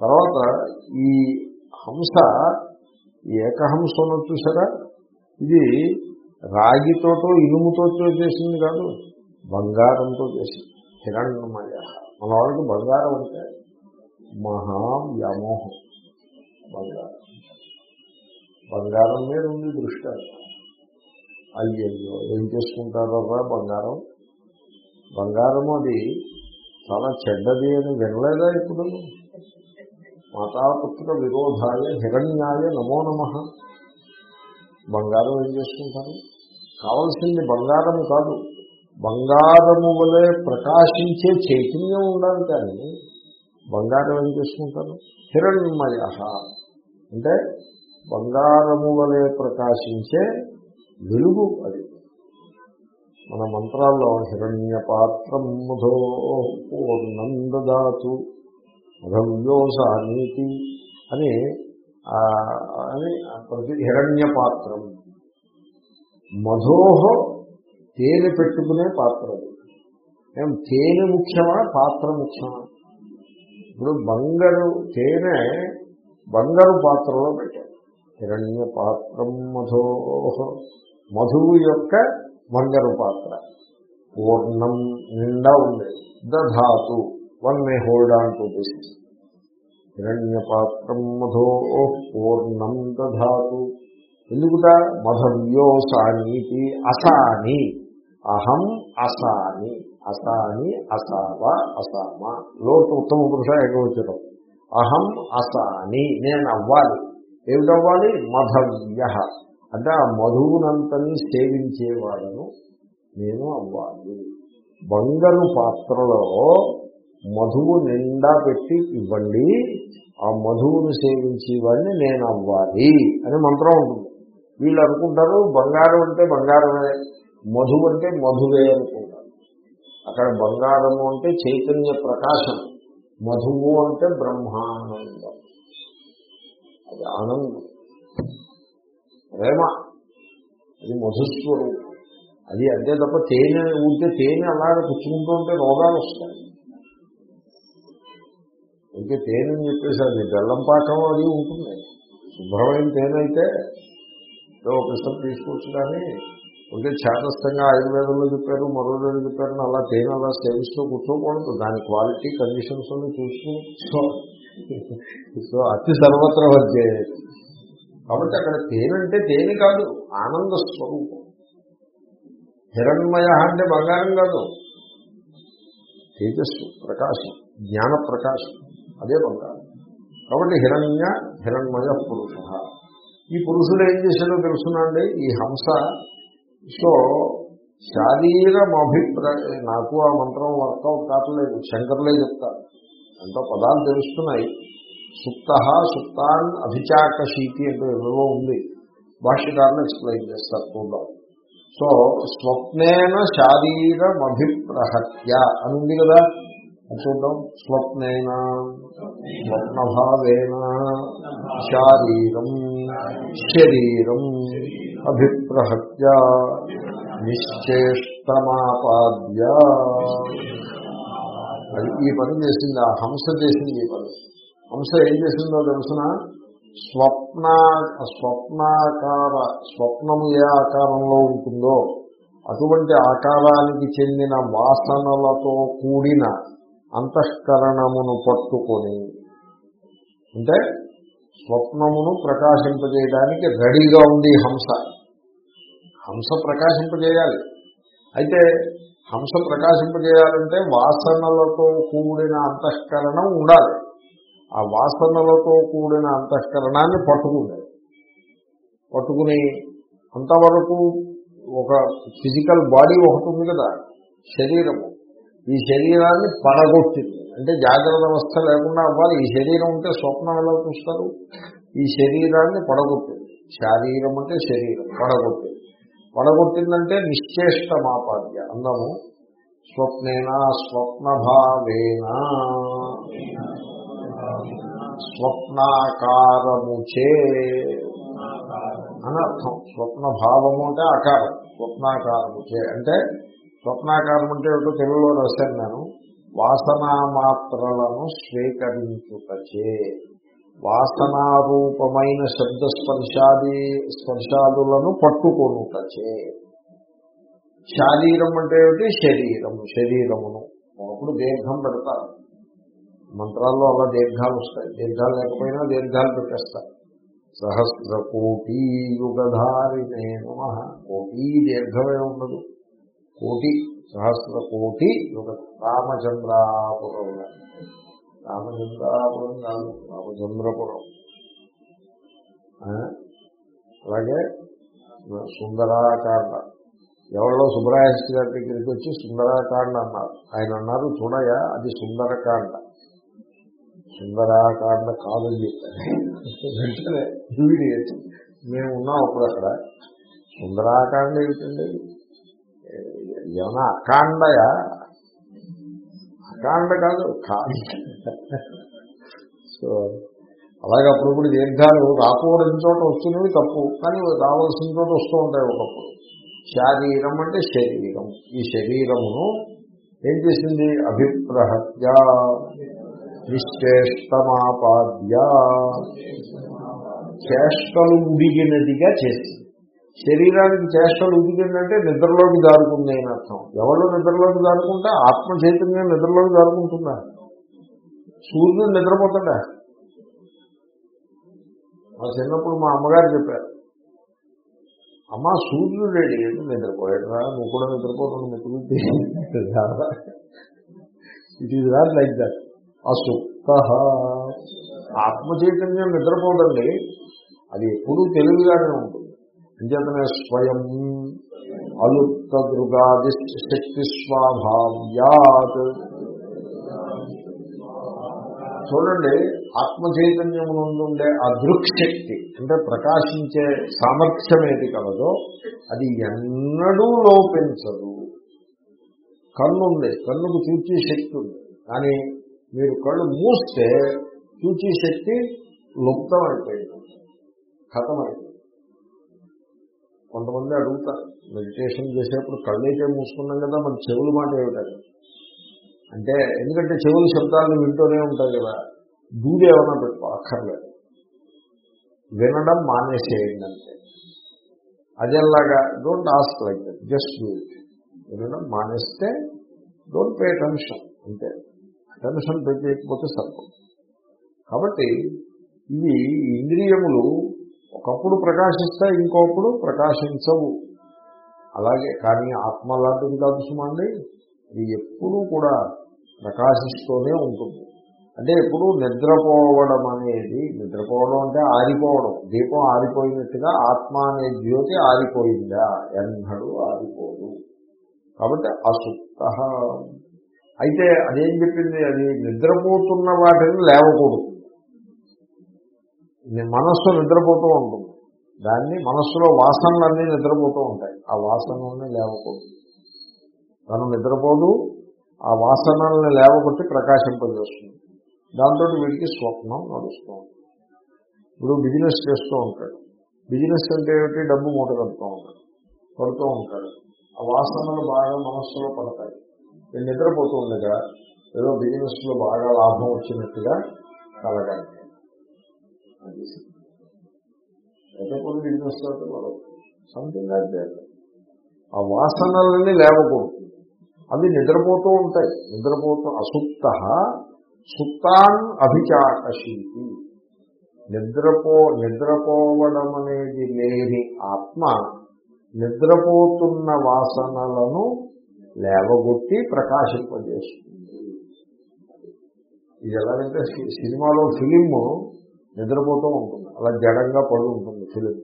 తర్వాత ఈ హంస ఈ ఏకహంస ఉన్నది చూసారా ఇది రాగితోటో ఇనుముతోటో చేసింది కాదు బంగారంతో చేసింది. హిరణ్యమయ మన వాళ్ళకి బంగారం అంటే మహా వ్యామోహం బంగారం. బంగారం మీద ఉంది దృష్టి అయ్యో ఏం చేసుకుంటారా బంగారం. బంగారం అది చాలా చెడ్డది అని వినలేదా ఇప్పుడు మాతాపుత్ర విరోధాయ హిరణ్యాయ నమో నమ. బంగారం ఏం చేసుకుంటారు? కావలసింది బంగారము కాదు. బంగారము వలె ప్రకాశించే చైతన్యం ఉండాలి కానీ బంగారం ఏం చేసుకుంటారు? హిరణ్మయ అంటే బంగారము వలె ప్రకాశించే వెలుగు అది. మన మంత్రాల్లో హిరణ్య పాత్రం మధో పూర్ణం దాతు. మధవ్యోసానీతి అని అని ప్రతి హిరణ్య పాత్రం మధోహ తేనె పెట్టుకునే పాత్ర. ఏం తేనె ముఖ్యమా పాత్ర ముఖ్యమా? ఇప్పుడు బంగారు తేనె బంగారు పాత్రలో పెట్టారు. హిరణ్య పాత్రం మధోహ మధువు యొక్క బంగారు పాత్ర. పూర్ణం నిండా ఉంది దధాతు one may hold on to this. హిరణ్య పాత్రం మధో పూర్ణం దధాతు ఎందుకుట? మధవ్యోసానీతి అసాని. అహం అసాని. అసాని అసావ అసామ. లోటు ఉత్తమ పురుష ఏకవచనం. అహం అసాని. నేను అవ్వాలి. ఏమిటవ్వాలి? మధవ్య. అంటే ఆ మధువునంతని సేవించేవాడను నేను అవ్వాలి. బంగారు పాత్రలో మధువు నిండా పెట్టి ఇవ్వండి. ఆ మధువును సేవించేవాడిని నేను అవ్వాలి అని మంత్రం ఉంటుంది. వీళ్ళు అనుకుంటారు బంగారం అంటే బంగారమే మధువు అంటే మధువే అనుకుంటారు. అక్కడ బంగారము అంటే చైతన్య ప్రకాశం మధువు అంటే బ్రహ్మానందం అది ఆనందం. ప్రేమ. అది మధుస్వరూపం. అది అంతే తప్ప తేనె ఉంటే తేనె అలాగే పుచ్చుకుంటూ ఉంటే రోగాలు వస్తాయి. అయితే తేనె అని చెప్పేసి అది బెల్లం పాకం అది ఉంటుంది. శుభ్రమైన తేనె అయితే ఒక పిస్తం తీసుకోవచ్చు కానీ ఉంటే చేతస్థంగా ఆయుర్వేదంలో చెప్పారు మరో రోజు చెప్పారు అలా తేనె అలా సేవిస్తూ కూర్చోకూడదు. దాని క్వాలిటీ కండిషన్స్ అన్ని చూసుకుని సో సో అతి సర్వత్ర వచ్చే కాబట్టి అక్కడ తేనె అంటే తేనె కాదు ఆనంద స్వరూపం. హిరణ్మయ అంటే బంగారం కాదు. తేజస్సు ప్రకాశం జ్ఞాన ప్రకాశం అదే బంగారం కాబట్టి హిరణ్య హిరణ్మయ పురుష. ఈ పురుషుడు ఏం చేశాడో తెలుసునండి? ఈ హంస. సో శారీరం అభిప్రాయ నాకు ఆ మంత్రం వర్కౌట్ కావట్లేదు శంకర్లే చెప్తారు. ఎంతో పదాలు తెలుస్తున్నాయి. సుప్త సుప్తాన్ అభిచాకశీతి అంటే ఏవో ఉంది. భాష్యకారులు ఎక్స్ప్లెయిన్ చేస్తారు చూద్దాం. సో స్వప్నేన శారీరం అభిప్రహత్య అని ఉంది కదా. చూద్దాం స్వప్నేన? స్వప్నభావేన? శారీరం? శరీరం? అభిప్రహత్య? నిశ్చేష్టమాపాద్య? అది ఈ పని చేసింది ఆ హంస చేసింది ఈ పని హంస ఏం చేసిందో తెలుసిన? స్వప్న స్వప్నాకార స్వప్నము ఏ ఆకారంలో ఉంటుందో అటువంటి ఆకారానికి చెందిన వాసనలతో కూడిన అంతఃకరణమును పట్టుకొని అంటే స్వప్నమును ప్రకాశింపజేయడానికి రెడీగా ఉంది హంస. హంస ప్రకాశింపజేయాలి. అయితే హంస ప్రకాశింపజేయాలంటే వాసనలతో కూడిన అంతఃకరణం ఉండాలి. ఆ వాసనలతో కూడిన అంతఃకరణాన్ని పట్టుకుంది పట్టుకుని అంతవరకు ఒక ఫిజికల్ బాడీ ఒకటి ఉంది కదా శరీరము. ఈ శరీరాన్ని పడగొట్టింది అంటే జాగ్రత్త అవస్థ లేకుండా అవ్వాలి. ఈ శరీరం ఉంటే స్వప్నం ఎలా చూస్తారు? ఈ శరీరాన్ని పడగొట్టింది శారీరం అంటే శరీరం పడగొట్టింది పడగొట్టిందంటే నిశ్చేష్టమాపాద్య అందము. స్వప్నేనా స్వప్నభావేనా. స్వప్నాకారముచే అని అర్థం. స్వప్నభావము అంటే ఆకారం స్వప్నాకారముచే అంటే స్వప్నాకారం అంటే ఏమిటో తెలుగులో రాశాను నేను. వాసనా మాత్రలను స్వీకరించుటచే. వాసనారూపమైన శబ్ద స్పర్శాది స్పర్శాదులను పట్టుకొనుటచే. శారీరం అంటే ఏమిటి? శరీరం శరీరమును. ఒకప్పుడు దీర్ఘం పెడతారు. మంత్రాల్లో అలా దీర్ఘాలు వస్తాయి. దీర్ఘాలు లేకపోయినా దీర్ఘాలు పెట్టేస్తారు. సహస్ర కోటి యుగధారిణే నమ. కోటి దీర్ఘమే ఉండదు. కోటి సహస్ర కోటి యుగ రామచంద్రాపురం. రామచంద్రాపురం కాదు రామచంద్రపురం. ఆ? అలాగే సుందరాకాండ. ఎవరో సుబ్రహ్మణ్య గారి దగ్గరికి వచ్చి సుందరాకాండ అన్నారు. ఆయన అన్నారు చూడయా అది సుందరకాండ. సుందరాకాండ కాదని చెప్పారు. మేము ఉన్నాం అప్పుడు అక్కడ. సుందరాకాండ ఏమిటండి? ఏమన్నా అకాండయా అకాండ కాదు కాండ సో అలాగే అప్పుడప్పుడు దీర్ఘాలు రాకూడని చోట వస్తున్నవి తప్పు. కానీ రావాల్సిన చోట వస్తూ ఉంటాయి ఒకప్పుడు. శారీరం అంటే శరీరం. ఈ శరీరమును ఏం చేసింది? అభిప్రహత్య. నిశ్చేష్టమాపాద్య. చేష్టలు ఉడిగినదిగా చేసింది. శరీరానికి చేష్టలు ఉదిగిందంటే నిద్రలోకి దారుకుంది అని అర్థం. ఎవరు నిద్రలోకి దారుకుంటే ఆత్మ చైతన్యం నిద్రలోకి దారుకుంటుందా సూర్యుడు నిద్రపోతాడా? మా చిన్నప్పుడు మా అమ్మగారు చెప్పారు అమ్మ సూర్యుడు రెడీ ఏంటి నిద్రపోయాడరా? నువ్వు కూడా నిద్రపోతుంది మిత్రుడి it is not like that అసుప్త. ఆత్మ చైతన్యం నిద్రపోదండి. అది ఎప్పుడూ తెలివిగానే ఉంటుంది. అంచేతనే స్వయం అలుప్త దృగాది శక్తి స్వాభావ్యాత్ చూడండి ఆత్మ చైతన్యమునందుండే ఆ దృక్శక్తి అంటే ప్రకాశించే సామర్థ్యం ఏది కలదో అది ఎన్నడూ లోపించదు. కన్ను ఉంది కన్నుకు చూచే శక్తి ఉంది కానీ మీరు కళ్ళు మూస్తే చూచే శక్తి లుప్తమైపోయింది ఖతమైపోయింది కొంతమంది అడుగుతారు మెడిటేషన్ చేసేప్పుడు కళ్ళైతే మూసుకున్నాం కదా మన చెవులు మాట ఏమిటది? అంటే ఎందుకంటే చెవులు శబ్దాలను వింటూనే ఉంటాయి కదా దూది ఏమైనా పెట్టుకో అక్కర్లేదు. వినడం మానేసేయండి అంటే అదేలాగా don't ask like that just do it వినడం మానేస్తే డోంట్ పే టెన్షన్ అంతే. టెన్షన్ పే చేయకపోతే సరిపోతుంది కాబట్టి ఇవి ఇంద్రియములు ఒకప్పుడు ప్రకాశిస్తాయి ఇంకొకప్పుడు ప్రకాశించవు. అలాగే కానీ ఆత్మ లాంటిది కాదు సుమండి. ఇది ఎప్పుడూ కూడా ప్రకాశిస్తూనే ఉంటుంది. అంటే ఎప్పుడు నిద్రపోవడం అనేది నిద్రపోవడం అంటే ఆరిపోవడం. దీపం ఆరిపోయినట్టుగా ఆత్మ అనే జ్యోతి ఆరిపోయిందా? ఎన్నడూ ఆరిపోదు. కాబట్టి అసుప్త అయితే అదేం చెప్పింది? అది నిద్రపోతున్న వాటిని లేవకూడదు. మనస్సు నిద్రపోతూ ఉంటుంది. దాన్ని మనస్సులో వాసనలన్నీ నిద్రపోతూ ఉంటాయి. ఆ వాసనలన్నీ లేవకూడదు. తను నిద్రపోదు ఆ వాసనల్ని లేవగొట్టి ప్రకాశింపజేస్తుంది. దాంతో వీడికి స్వప్నం నడుస్తూ ఉంటుంది. ఇప్పుడు బిజినెస్ చేస్తూ ఉంటాడు. బిజినెస్ అంటే ఏమిటి? డబ్బు మూట కడుతూ ఉంటాడు. పడుతూ ఉంటాడు. ఆ వాసనలు బాగా మనస్సులో పడతాయి. నేను నిద్రపోతూ ఉండగా ఏదో బిజినెస్లో బాగా లాభం వచ్చినట్టుగా కలగాలి. అది లేకపోతే బిజినెస్లో సంథింగ్ అంటే ఆ వాసనలన్నీ లేవకూడదు. అవి నిద్రపోతూ ఉంటాయి. నిద్రపోతూ అసుప్త సుప్తాన్ అభిచాకశీతి నిద్రపో నిద్రపోవడం అనేది లేని ఆత్మ నిద్రపోతున్న వాసనలను లేవగొట్టి ప్రకాశింపజేస్తుంది. ఇది ఎలాగంటే సినిమాలో ఫిలిం నిద్రపోతూ ఉంటుంది. అలా జడంగా పడి ఉంటుంది ఫిలిం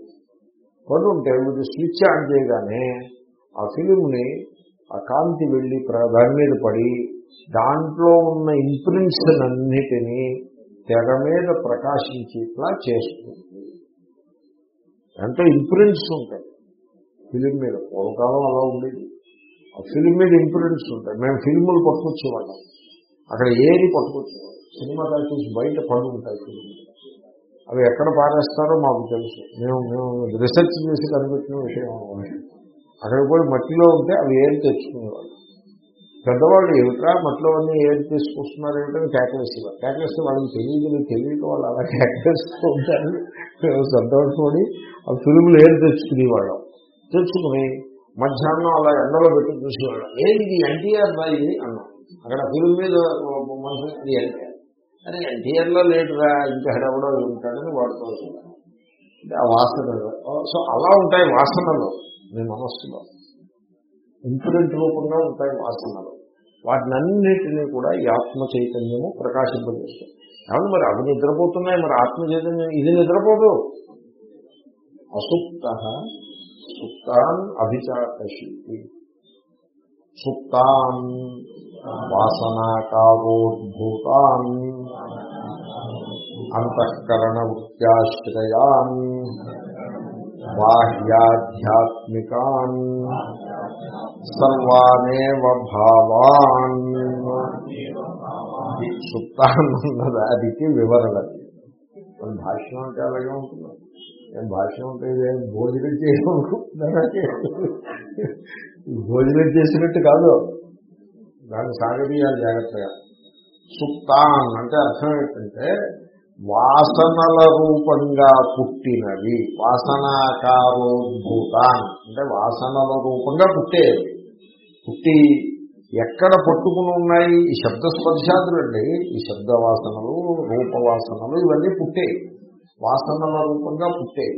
పడి ఉంటే స్విచ్ ఆన్ చేయగానే ఆ ఫిలింని ఆ కాంతి వెళ్ళి ప్ర- దాని మీద పడి దాంట్లో ఉన్న ఇంప్రింట్స్ అన్నిటినీ తెర మీద ప్రకాశించేట్లా చేస్తుంది. అంటే ఇంప్రింట్స్ ఉంటాయి. ఫిలిం మీద పూర్వకాలం అలా ఉండేది. ఆ ఫిలిం మీద ఇంప్రింట్స్ ఉంటాయి. మేము ఫిల్ములు పట్టుకొచ్చేవాళ్ళం. అక్కడ ఏది పట్టుకొచ్చేవాళ్ళం. సినిమా టాకీస్ బయట పడి ఉంటాయి ఫిలిం అవి ఎక్కడ పారేస్తారో మాకు తెలుసు. మేము మేము రీసెర్చ్ చేసి కనిపెట్టిన విషయం అన్నమాట. అక్కడికి పోయి మట్టిలో ఉంటే అవి ఏం తెచ్చుకునేవాళ్ళు? పెద్దవాళ్ళు ఏమిట్రా మట్టిలో అన్నీ ఏది తీసుకొస్తున్నారు ఏమిటని కేకలేసేవారు కేకలేస్తే వాళ్ళకి తెలియదు తెలియక వాళ్ళు అలా కేకలేస్తూ ఉంటారు. మేము సంతోషపడి ఆ ఫిల్ములు ఏది తెచ్చుకునేవాళ్ళం? తెచ్చుకుని మధ్యాహ్నం అలా ఎండలో పెట్టి చూసేవాళ్ళం. ఏది ఇది ఎన్టీఆర్ రా ఇది అన్నాం. అక్కడ ఫిల్మ్ మీద మనుషులు అని ఎన్టీఆర్లో లేడురా ఇంకా ఎవడో ఉంటాడని వాడుతూ ఉంటాడు. ఆ వాసనలు. సో అలా ఉంటాయి వాసనలు మీ మనస్సులో. ఇన్సిడెంట్ రూపంగా ఉంటాయి వాసనలు. వాటినన్నిటినీ కూడా ఈ ఆత్మ చైతన్యము ప్రకాశింపజేస్తుంది. కాబట్టి మరి అవి నిద్రపోతున్నాయి మరి ఆత్మ చైతన్యం ఇది నిద్రపోదు. అసుప్త సుప్తాన్ అభిచాకశీతి సుప్తాన్ వాసనాకారోద్భూతాన్ అంతఃకరణ వృత్యాశ్రయాన్ బాహ్యాధ్యాత్మికాన్ సర్వానేవ భావాన్ సుప్తాన్ ఉన్నది అదికి వివరణ మన భాష్యం అంటే అలాగే ఉంటుంది నేను భాష్యం అంటే భోజనం చేయడం భోజనం చేసినట్టు కాదు. దాన్ని సాగదీయాలి జాగ్రత్తగా. సుప్తాన్ అంటే అర్థం ఏంటంటే వాసనల రూపంగా పుట్టినవి. వాసనాకారోద్భూతాన్ అంటే వాసనల రూపంగా పుట్టేవి. పుట్టి ఎక్కడ పట్టుకుని ఉన్నాయి? ఈ శబ్దస్పర్శాదులండి. అండి ఈ శబ్ద వాసనలు రూపవాసనలు ఇవన్నీ పుట్టేవి. వాసనల రూపంగా పుట్టే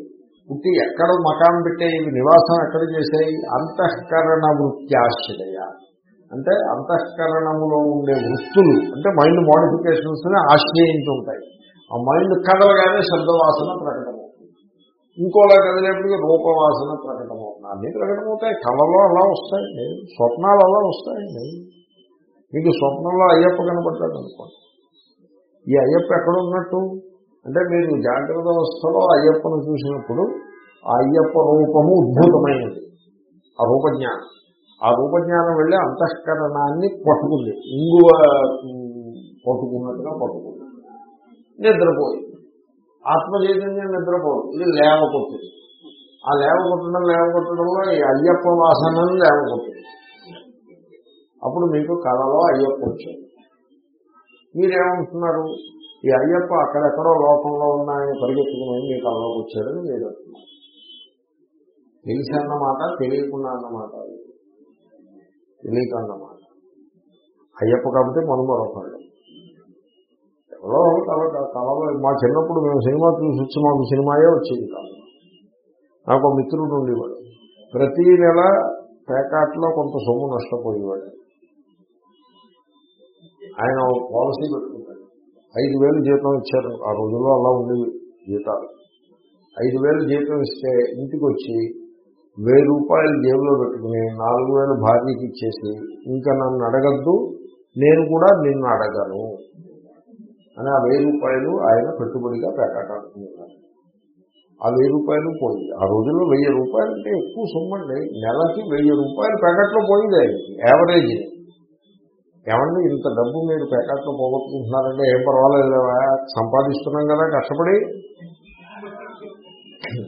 పుట్టి ఎక్కడ మకాం పెట్టేవి నివాసం ఎక్కడ చేసేవి అంతఃకరణ వృత్యాశ్రయ అంటే అంతఃకరణములో ఉండే వృత్తులు అంటే మైండ్ మోడిఫికేషన్స్ని ఉంటాయి. ఆ మైండ్ కదలగానే శబ్దవాసన ప్రకటమవుతుంది. ఇంకోలా కదిలేప్పటికీ రూపవాసన ప్రకటమవుతుంది. అన్నీ ప్రకటమవుతాయి. కళలో అలా వస్తాయండి. స్వప్నాలు అలా వస్తాయండి. మీకు స్వప్నంలో అయ్యప్ప కనబడ్డాడు అనుకోండి ఈ అయ్యప్ప ఎక్కడ ఉన్నట్టు అంటే మీరు జాగ్రత్త అవస్థలో అయ్యప్పను చూసినప్పుడు ఆ అయ్యప్ప రూపము ఉద్భుతమైనది. ఆ రూపజ్ఞానం. ఆ రూపజ్ఞానం వెళ్ళి అంతఃకరణాన్ని పట్టుకుంది. ఇంగువ పట్టుకున్నట్టుగా పట్టుకుంది. నిద్రపోయి. ఆత్మ చైతన్యం నిద్రపోదు. ఇది లేవ కొట్టింది ఆ లేవ లేవకొట్టడంలో లేవ కొట్టడంలో ఈ అయ్యప్ప వాసనను లేవకొట్టింది. అప్పుడు మీకు కళలో అయ్యప్ప వచ్చాడు. మీరేమంటున్నారు? ఈ అయ్యప్ప అక్కడెక్కడో లోకంలో ఉన్నాయని పరిగెత్తుకుని మీ కళలోకి వచ్చాడని మీరు అంటున్నారు. తెలిసి అన్నమాట తెలియకుండా అన్నమాట తెలియక అన్నమాట అయ్యప్ప కాబట్టి మనం మరొకళ్ళు ఎవరో కలవ కళలో మా చిన్నప్పుడు మేము సినిమా చూసి వచ్చి మాకు సినిమాయే వచ్చింది కాదు. నాకు ఒక మిత్రుడు ఉండేవాడు. ప్రతి నెల పేకాట్లో కొంత సొమ్ము నష్టపోయేవాడు. ఆయన పాలసీ ఐదు వేలు జీతం ఇచ్చారు. ఆ రోజుల్లో అలా ఉండేవి జీతాలు. ఐదు వేలు జీతం ఇస్తే ఇంటికి వచ్చి వెయ్యి రూపాయలు జేబులో పెట్టుకుని నాలుగు వేలు భార్యకి ఇచ్చేసి ఇంకా నన్ను అడగద్దు నేను కూడా నిన్ను అడగను అని ఆ వెయ్యి రూపాయలు ఆయన పెట్టుబడిగా పేకాటాడుతున్నారు ఆ వెయ్యి రూపాయలు పోయింది ఆ రోజుల్లో వెయ్యి రూపాయలు అంటే ఎక్కువ సొమ్మండి. నెలకి వెయ్యి రూపాయలు ప్యాకెట్లో పోయింది ఆయనకి యావరేజ్. ఏమండి ఇంత డబ్బు మీరు ప్యాకెట్లో పోగొట్టుకుంటున్నారంటే ఏం పర్వాలేదు సంపాదిస్తున్నాం కదా కష్టపడి.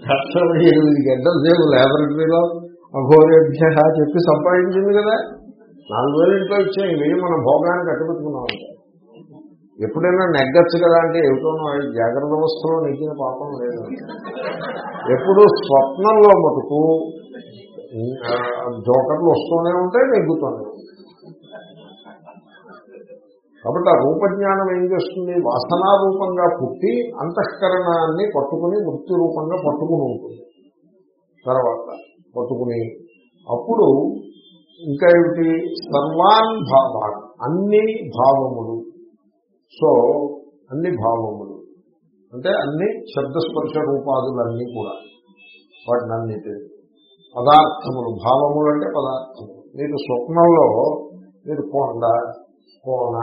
కష్టపడి ఎనిమిది గంటల సేపు లేబరేటరీలో అఘోరేభ్య చెప్పి సంపాదించింది కదా. నాలుగు వేలు ఇంట్లో ఇచ్చాయి వెయ్యి మన భోగాన్ని కట్టుబెట్టుకున్నాం ఎప్పుడైనా నెగ్గచ్చు కదా అంటే ఏమిటోనో జాగ్రత్త అవస్థలో నెగ్గిన పాపం లేదు. ఎప్పుడు స్వప్నంలో మటుకు జోకర్లు వస్తూనే ఉంటాయి నెగ్గుతూనే ఉంటాయి. కాబట్టి ఆ రూపజ్ఞానం ఏం చేస్తుంది? వాసనారూపంగా పుట్టి అంతఃకరణాన్ని పట్టుకుని వృత్తి రూపంగా పట్టుకుని ఉంటుంది. తర్వాత పట్టుకుని అప్పుడు ఇంకా ఏమిటి? సర్వాన్ భావాన్ అన్ని భావములు. సో అన్ని భావములు. అంటే అన్ని శబ్దస్పర్శ రూపాదులన్నీ కూడా. వాటిని అన్నిటి పదార్థములు. భావములు అంటే పదార్థములు. మీరు స్వప్నంలో మీరు కొండ కోన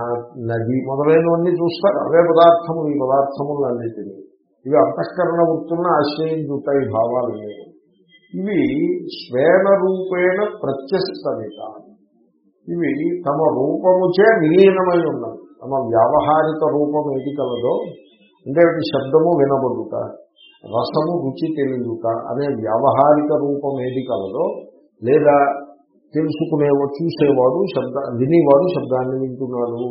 నది మొదలైనవన్నీ చూస్తారు. అవే పదార్థములు. ఈ పదార్థములు అన్నిటినీ ఇవి అంతఃకరణ వృత్తులను ఆశ్రయించుతాయి భావాలని ఇవి స్వేన రూపేణ ప్రత్యస్తమిత ఇవి తమ రూపముచే విలీనమై ఉన్నవి. తమ వ్యావహారిక రూపం ఏది కలదో అంటే శబ్దము వినబడుట రసము రుచి తెలియట అనే వ్యావహారిక రూపం ఏది కలదో లేదా తెలుసుకునేవాడు చూసేవాడు శబ్ద వినేవాడు శబ్దాన్ని వింటున్నాడు.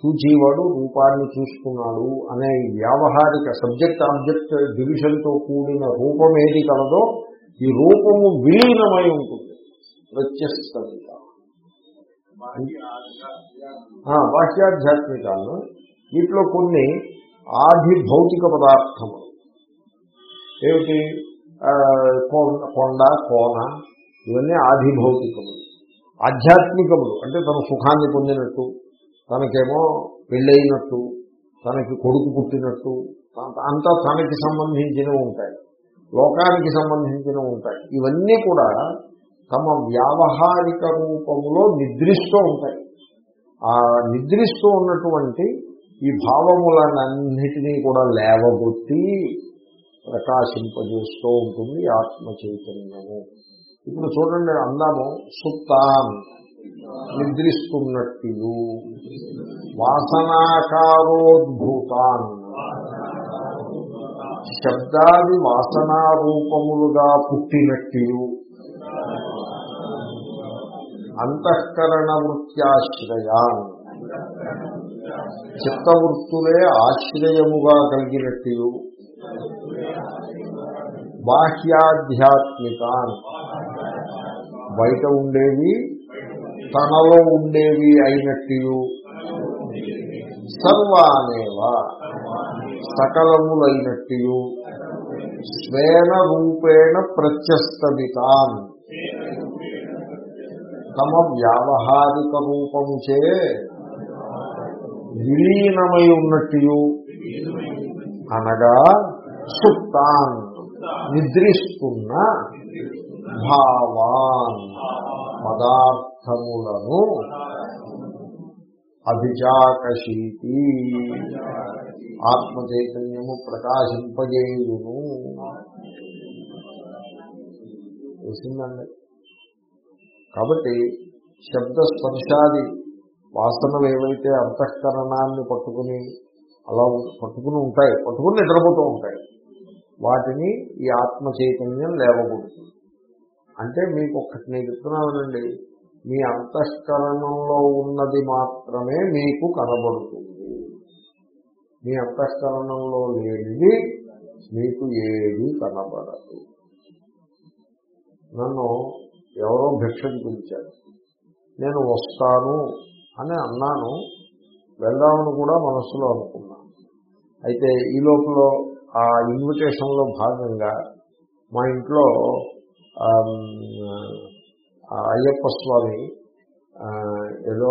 చూచేవాడు రూపాన్ని చూసుకున్నాడు అనే వ్యావహారిక సబ్జెక్ట్ ఆబ్జెక్ట్ డివిజన్తో కూడిన రూపం ఏది కలదో ఈ రూపము విలీనమై ఉంటుంది. ప్రత్యస్తమిక బాహ్యాధ్యాత్మికాలను వీటిలో కొన్ని ఆది భౌతిక పదార్థములు. ఏమిటి? కొండ కోన ఇవన్నీ ఆధిభౌతికములు. ఆధ్యాత్మికములు. అంటే తన సుఖాన్ని పొందినట్టు తనకేమో పెళ్ళైనట్టు తనకి కొడుకు పుట్టినట్టు అంత- అంతా తనకి సంబంధించినవి ఉంటాయి. లోకానికి సంబంధించినవి ఉంటాయి. ఇవన్నీ కూడా తమ వ్యావహారిక రూపములో నిద్రిస్తూ ఉంటాయి. ఆ నిద్రిస్తూ ఉన్నటువంటి ఈ భావములన్నిటినీ కూడా లేవగొట్టి ప్రకాశింపజేస్తూ ఉంటుంది ఆత్మ చైతన్యము ఇప్పుడు చూడండి అందాము సుప్తాన్ నిద్రిస్తున్నట్టు వాసనాకారోద్భూతాన్. శబ్దాది వాసనారూపములుగా పుట్టినట్టు అంతఃకరణ వృత్యాశ్రయాన్ చిత్తవృత్తులే ఆశ్రయముగా కలిగినట్టు బాహ్యాధ్యాత్మికాన్. బయట ఉండేవి తనలో ఉండేవి అయినట్టు సర్వానేవా సకలములైనట్టు స్వేన రూపేణ ప్రత్యస్తమితాన్ తమ వ్యావహారిక రూపముచే విలీనమై ఉన్నట్టు అనగా సుప్తాన్ నిద్రిస్తున్న భావాన్ పదార్థములను అభిజాకశీతి. ఆత్మ చైతన్యము ప్రకాశింపజేయును తెలిసిందండి? కాబట్టి శబ్ద స్పర్శాది వాసనలు ఏవైతే అంతఃకరణాన్ని పట్టుకుని అలా పట్టుకుని ఉంటాయి పట్టుకుని నిద్రపోతూ ఉంటాయి వాటిని ఈ ఆత్మ చైతన్యం లేవబడుతుంది అంటే మీకు ఒక్కటి నేను చెప్తున్నానండి మీ అంతఃకరణంలో ఉన్నది మాత్రమే మీకు కనబడుతుంది. మీ అంతఃకరణంలో లేనిది మీకు ఏది కనబడదు. నన్ను ఎవరో భిక్షను పిలిచారు. నేను వస్తాను అని అన్నాను. వెళ్దామని కూడా మనస్సులో అనుకున్నాను అయితే ఈ లోపల ఆ ఇన్విటేషన్లో భాగంగా మా ఇంట్లో అయ్యప్ప స్వామి ఏదో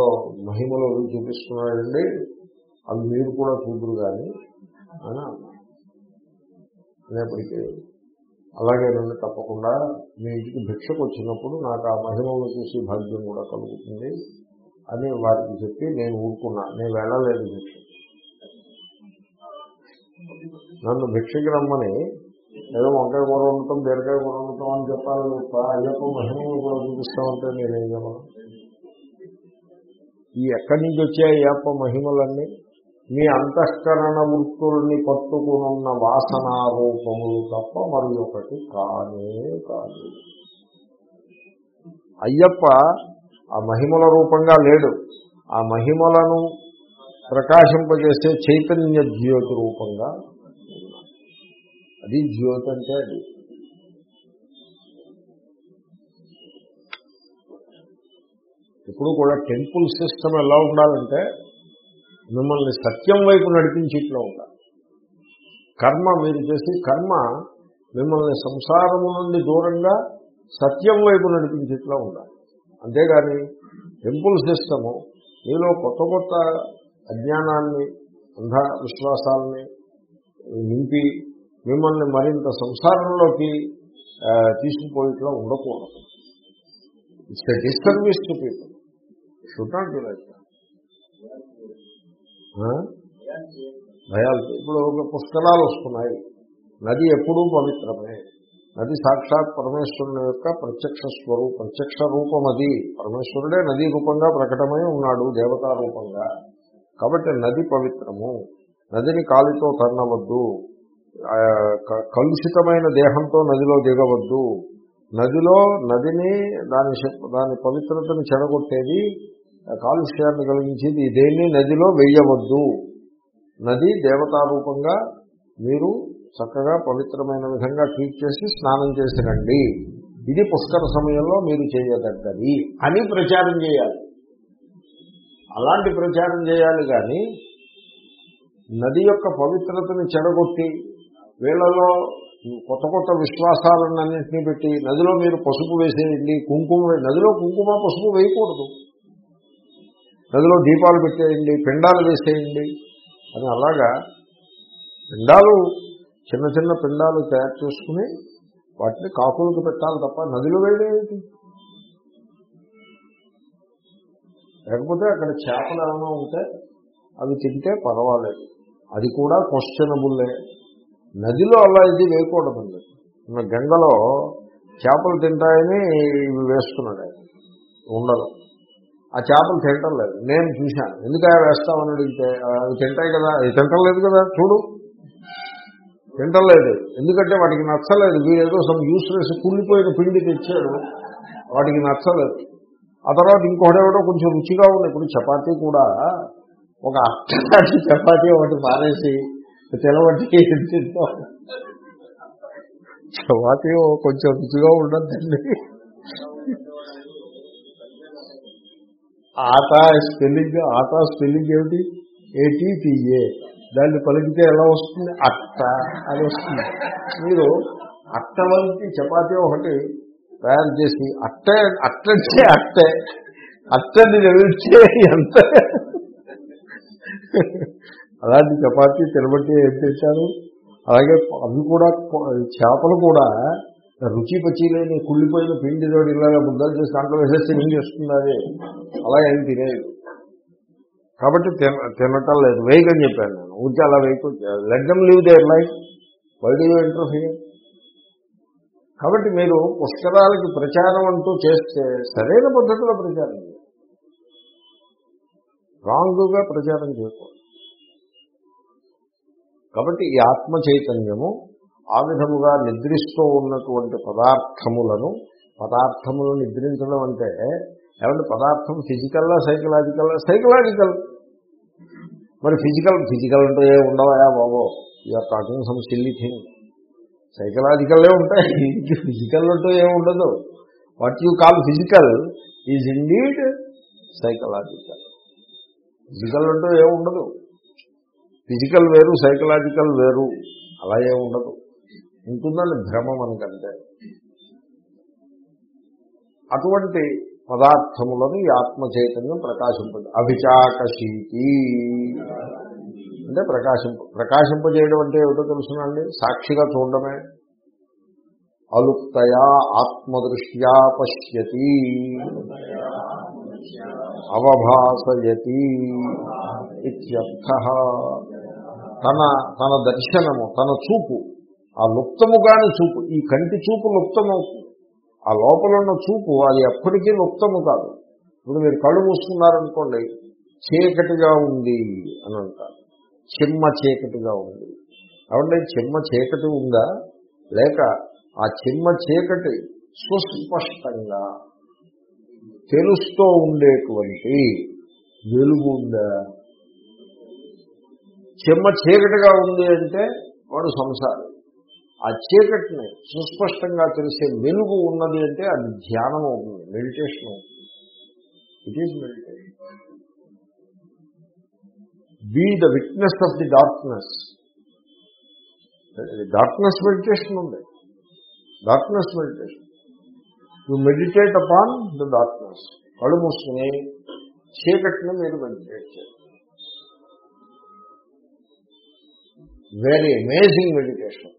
మహిమలో చూపిస్తున్నాడండి. అవి మీరు కూడా చూదురు కానీ అని అనేప్పటికీ అలాగే తప్పకుండా మీ ఇంటికి భిక్షకు వచ్చినప్పుడు నాకు ఆ మహిమను చూసి భాగ్యం కూడా కలుగుతుంది అని వారికి చెప్పి నేను ఊరుకున్నా. నేను వెళ్ళలేదు భిక్ష నన్ను భిక్షకు రమ్మని ఏదో వంకాయ కూర వండుతాం బీరకాయ కూర వండుతాం అని చెప్పాలి తప్ప అయ్యప్ప మహిమలు కూడా చూపిస్తామంటే నేనేం చెప్పను ఈ ఎక్కడి నుంచి వచ్చే అయ్యప్ప మహిమలన్నీ? మీ అంతఃకరణ వృత్తుల్ని పట్టుకునున్న వాసనారూపములు తప్ప మరి ఒకటి కానే కాదు. అయ్యప్ప ఆ మహిమల రూపంగా లేడు. ఆ మహిమలను ప్రకాశింపజేసే చైతన్య జ్యోతి రూపంగా అది జ్యోతి అంటే అది. ఇప్పుడు కూడా టెంపుల్ సిస్టమ్ ఎలా ఉండాలంటే మిమ్మల్ని సత్యం వైపు నడిపించేట్లో ఉండాలి. కర్మ మీరు చేసే కర్మ మిమ్మల్ని సంసారము నుండి దూరంగా సత్యం వైపు నడిపించేట్లా ఉండాలి. అంతేగాని టెంపుల్ సిస్టము మీలో కొత్త కొత్త అజ్ఞానాన్ని అంధ విశ్వాసాలని నింపి మిమ్మల్ని మరింత సంసారంలోకి తీసుకుపోయిట్లో ఉండకూడదు. It's a to people should not like భయాలు ఇప్పుడు పుష్కరాలు వస్తున్నాయి. నది ఎప్పుడూ పవిత్రమే. నది సాక్షాత్ పరమేశ్వరుని యొక్క ప్రత్యక్ష స్వరూప ప్రత్యక్ష రూపం అది. పరమేశ్వరుడే నదీ రూపంగా ప్రకటమై ఉన్నాడు దేవతా రూపంగా. కాబట్టి నది పవిత్రము. నదిని కాలితో తన్నవద్దు. కలుషితమైన దేహంతో నదిలో దిగవద్దు. నదిలో నదిని దాని దాని పవిత్రతను చెడగొట్టేది కాలుష్యాన్ని కలిగించేది దేన్ని నదిలో వేయవద్దు. నది దేవతారూపంగా మీరు చక్కగా పవిత్రమైన విధంగా ట్రీట్ చేసి స్నానం చేసి రండి. ఇది పుష్కర సమయంలో మీరు చేయదగ్గది అని ప్రచారం చేయాలి. అలాంటి ప్రచారం చేయాలి కానీ నది యొక్క పవిత్రతని చెడగొట్టి వీళ్ళలో కొత్త కొత్త విశ్వాసాలన్నింటినీ పెట్టి నదిలో మీరు పసుపు వేసేయండి కుంకుమ నదిలో కుంకుమ పసుపు వేయకూడదు. నదిలో దీపాలు పెట్టేయండి పిండాలు వేసేయండి అని అలాగా పిండాలు చిన్న చిన్న పిండాలు తయారు చేసుకుని వాటిని కాకులకు పెట్టాలి తప్ప నదిలో వేయలేంటి లేకపోతే అక్కడ చేపలు ఏమైనా ఉంటే అవి తింటే పర్వాలేదు. అది కూడా క్వశ్చనబుల్లే నదిలో అలా ఇది వేయకూడదండి. మన గంగలో చేపలు తింటాయని ఇవి వేస్తున్నాడు ఆయన. ఉండదు. ఆ చేపలు తింటం లేదు. నేను చూశాను. ఎందుకలా వేస్తామని అడిగితే అవి తింటాయి కదా అవి తింటం లేదు కదా చూడు. తింటం లేదు ఎందుకంటే వాటికి నచ్చలేదు. వీడేదో సమ్ యూస్లెస్ కుళ్ళిపోయిన పిండి తెచ్చాడు. వాటికి నచ్చలేదు. ఆ తర్వాత ఇంకొకటేవాడో కొంచెం రుచిగా ఉంది ఇప్పుడు చపాతీ కూడా ఒక చపాతీ ఒకటి మానేసి తెలవట్టి తింటాం చపాతీ కొంచెం రుచిగా ఉండద్దండి. ఆట స్పెల్లింగ్ ఆట స్పెల్లింగ్ ఏమిటి? ఏటీటీఏ దాన్ని పలికితే ఎలా వస్తుంది? అట్ట అని వస్తుంది. మీరు అట్ట వంటి చపాతీ ఒకటి తయారు చేసి అట్టే అట్టంటే అట్టే. అట్టని నిలిస్తే ఎంత అలాంటి చపాతి తినబట్టి ఏం చేశారు? అలాగే అవి కూడా చేపలు కూడా రుచి పచ్చి లేని కుళ్ళిపోయిన పిండి తోటి ఇలాగా ముద్దలు చేసి దాంట్లో వేసేస్తే ఏం చేస్తుంది అది అలా ఏం తినేది. కాబట్టి తిన తినటం లేదు. వేయకని చెప్పాను నేను. ఊరికి అలా వేయకు. Let them leave their life why'd you interfere కాబట్టి మీరు పుష్కరాలకి ప్రచారం అంటూ చేస్తే సరైన పద్ధతిలో ప్రచారం చేయాలి. రాంగ్గా ప్రచారం చేయకూడదు. కాబట్టి ఈ ఆత్మ చైతన్యము ఆ విధముగా నిద్రిస్తూ ఉన్నటువంటి పదార్థములను పదార్థములను నిద్రించడం అంటే ఏమంటే పదార్థం ఫిజికల్లా సైకలాజికల్లా? సైకలాజికల్. మరి ఫిజికల్ ఫిజికల్ అంటే ఉండవయా బాబో? You're talking some silly thing సైకలాజికల్లే ఉంటాయి. ఫిజికల్ అంటూ ఏమి ఉండదు. What you call physical is indeed psychological physical అంటూ ఏమి ఉండదు. ఫిజికల్ వేరు సైకలాజికల్ వేరు. అలా ఏమి ఉండదు. ఉంటుందని భ్రమ మనకంటే అటువంటి పదార్థములను ఈ ఆత్మ చైతన్యం ప్రకాశింపదు అభిచాకశీతి. అంటే ప్రకాశింప ప్రకాశింపజేయడం అంటే ఏమిటో తెలుసునండి సాక్షిగా చూడడమే. అలుప్తయా ఆత్మదృష్ట్యా పశ్యతి. అవభాసయతి. ఇత్యర్థ. తన తన దర్శనము తన చూపు. ఆ లుప్తము కాని చూపు ఈ కంటి చూపు లుప్తమవుతుంది ఆ లోపల ఉన్న చూపు అది ఎప్పటికీ లుప్తము కాదు. ఇప్పుడు మీరు కళ్ళు మూసుకున్నారనుకోండి చీకటిగా ఉంది అని అంటారు. చిమ్మ చీకటిగా ఉంది. కాబట్టి చిమ్మ చీకటి ఉందా? లేక ఆ చిమ్మ చీకటి సుస్పష్టంగా తెలుస్తూ ఉండేటువంటి వెలుగు ఉందా? చెమ్మ చీకటిగా ఉంది అంటే వాడు సంసారం. ఆ చీకటిని సుస్పష్టంగా తెలిసే వెలుగు ఉన్నది అంటే అది ధ్యానం అవుతుంది మెడిటేషన్ అవుతుంది. It is meditation be the witness of the darkness darkness meditation ఉంది. Darkness meditation you meditate upon the darkness కళ్ళు మూసుకుని చీకటిని మీరు మెడిటేట్ చేయాలి. Very amazing meditation.